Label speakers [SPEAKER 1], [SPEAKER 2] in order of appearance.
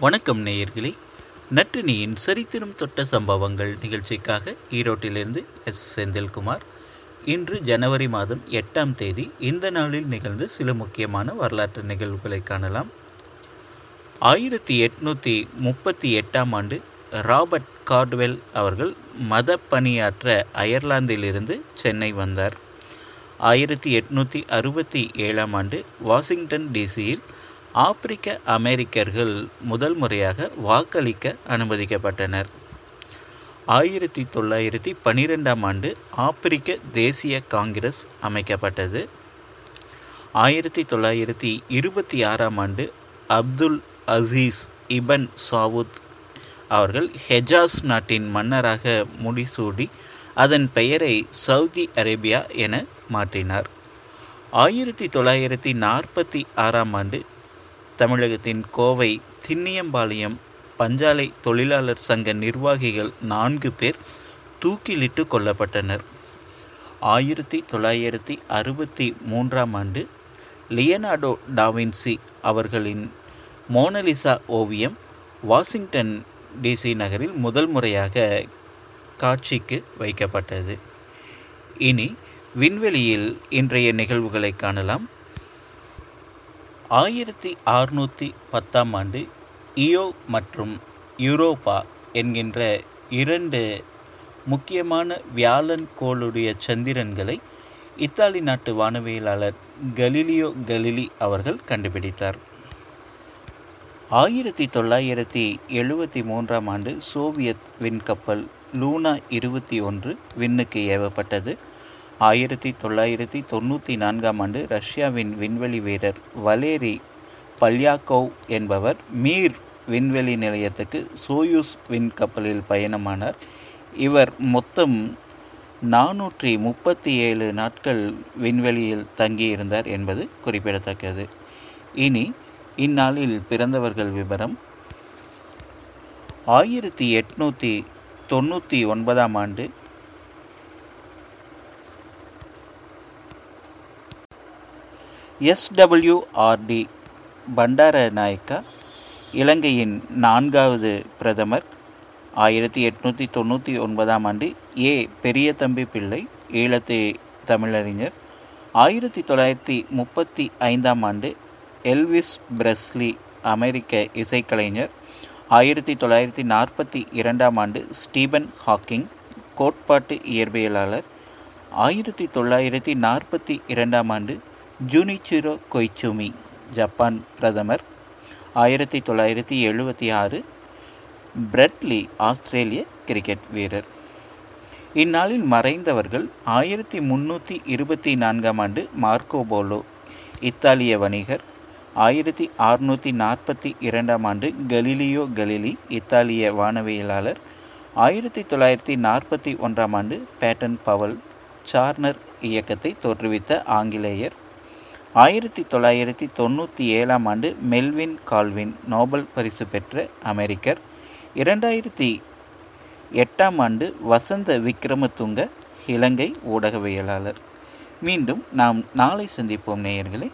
[SPEAKER 1] வணக்கம் நேயர்களே. நற்றினியின் சரித்திரம் தொட்ட சம்பவங்கள் நிகழ்ச்சிக்காக ஈரோட்டிலிருந்து எஸ். செந்தில்குமார். இன்று ஜனவரி மாதம் எட்டாம் தேதி இந்த நாளில் நிகழ்ந்த சில முக்கியமான வரலாற்று நிகழ்வுகளை காணலாம். ஆயிரத்தி எட்நூற்றி முப்பத்தி எட்டாம் ஆண்டு ராபர்ட் கார்ட்வெல் அவர்கள் மத பணியாற்ற அயர்லாந்திலிருந்து சென்னை வந்தார். ஆயிரத்தி எட்நூற்றி அறுபத்தி ஏழாம் ஆண்டு வாஷிங்டன் டிசியில் ஆப்பிரிக்க அமெரிக்கர்கள் முதல் முறையாக வாக்களிக்க அனுமதிக்கப்பட்டனர். ஆயிரத்தி தொள்ளாயிரத்தி பன்னிரெண்டாம் ஆண்டு ஆப்பிரிக்க தேசிய காங்கிரஸ் அமைக்கப்பட்டது. ஆயிரத்தி தொள்ளாயிரத்தி இருபத்தி ஆறாம் ஆண்டு அப்துல் அசீஸ் இபன் சாவுத் அவர்கள் ஹெஜாஸ் நாட்டின் மன்னராக முடிசூடி அதன் பெயரை சவுதி அரேபியா என மாற்றினார். ஆயிரத்தி தொள்ளாயிரத்தி நாற்பத்தி ஆறாம் ஆண்டு தமிழகத்தின் கோவை சின்னியம்பாளையம் பஞ்சாலை தொழிலாளர் சங்க நிர்வாகிகள் நான்கு பேர் தூக்கிலிட்டு கொல்லப்பட்டனர். ஆயிரத்தி தொள்ளாயிரத்தி அறுபத்தி மூன்றாம் ஆண்டு லியனார்டோ டாவின்சி அவர்களின் மோனலிசா ஓவியம் வாஷிங்டன் டிசி நகரில் முதல் முறையாக காட்சிக்கு வைக்கப்பட்டது. இனி விண்வெளியில் இன்றைய நிகழ்வுகளை காணலாம். ஆயிரத்தி அறுநூற்றி பத்தாம் ஆண்டு இயோ மற்றும் யூரோப்பா என்கின்ற இரண்டு முக்கியமான வியாழன் கோளுடைய சந்திரன்களை இத்தாலி நாட்டு வானவியலாளர் கலிலியோ கலிலி அவர்கள் கண்டுபிடித்தார். ஆயிரத்தி தொள்ளாயிரத்தி எழுபத்தி மூன்றாம் ஆண்டு சோவியத் விண்கப்பல் லூனா இருபத்தி ஒன்று விண்ணுக்கு ஏவப்பட்டது. ஆயிரத்தி தொள்ளாயிரத்தி தொண்ணூற்றி நான்காம் ஆண்டு ரஷ்யாவின் விண்வெளி வீரர் வலேரி பல்யாக்கோவ் என்பவர் மீர் விண்வெளி நிலையத்துக்கு சோயூஸ் விண்கப்பலில் பயணமானார். இவர் மொத்தம் நானூற்றி முப்பத்தி ஏழு நாட்கள் விண்வெளியில் தங்கியிருந்தார் என்பது குறிப்பிடத்தக்கது. இனி இந்நாளில் பிறந்தவர்கள் விவரம் ஆயிரத்தி எட்நூற்றி தொண்ணூற்றி ஒன்பதாம் ஆண்டு எஸ்டபிள்யூஆர்டி பண்டார நாயக்கா இலங்கையின் நான்காவது பிரதமர் ஆயிரத்தி எட்நூற்றி தொண்ணூற்றி ஒன்பதாம் ஆண்டு ஏ. பெரிய தம்பி பிள்ளை ஈழத்து தமிழறிஞர். ஆயிரத்தி தொள்ளாயிரத்தி முப்பத்தி ஐந்தாம் ஆண்டு எல்விஸ் பிரஸ்லி அமெரிக்க இசைக்கலைஞர். ஆயிரத்தி தொள்ளாயிரத்தி நாற்பத்தி இரண்டாம் ஆண்டு ஸ்டீபன் ஹாக்கிங் கோட்பாட்டு இயற்பியலாளர். ஆயிரத்தி தொள்ளாயிரத்தி நாற்பத்தி இரண்டாம் ஆண்டு ஜூனிச்சிரோ கொய்சுமி ஜப்பான் பிரதமர். ஆயிரத்தி தொள்ளாயிரத்தி எழுபத்தி ஆறு பிரெட்லி ஆஸ்திரேலிய கிரிக்கெட் வீரர். இந்நாளில் மறைந்தவர்கள் ஆயிரத்தி முன்னூற்றி இருபத்தி நான்காம் ஆண்டு மார்க்கோ போலோ இத்தாலிய வணிகர். ஆயிரத்தி அறுநூற்றி நாற்பத்தி இரண்டாம் ஆண்டு கலிலியோ கலிலி இத்தாலிய வானவியலாளர். ஆயிரத்தி தொள்ளாயிரத்தி நாற்பத்தி ஒன்றாம் ஆண்டு பேட்டன் பவல் சார்னர் இயக்கத்தை தோற்றுவித்த ஆங்கிலேயர். ஆயிரத்தி தொள்ளாயிரத்தி தொண்ணூற்றி ஏழாம் ஆண்டு மெல்வின் கால்வின் நோபல் பரிசு பெற்ற அமெரிக்கர். இரண்டாயிரத்தி எட்டாம் ஆண்டு வசந்த விக்ரமதுங்க இலங்கை ஊடகவியலாளர். மீண்டும் நாம் நாளை சந்திப்போம் நேயர்களே.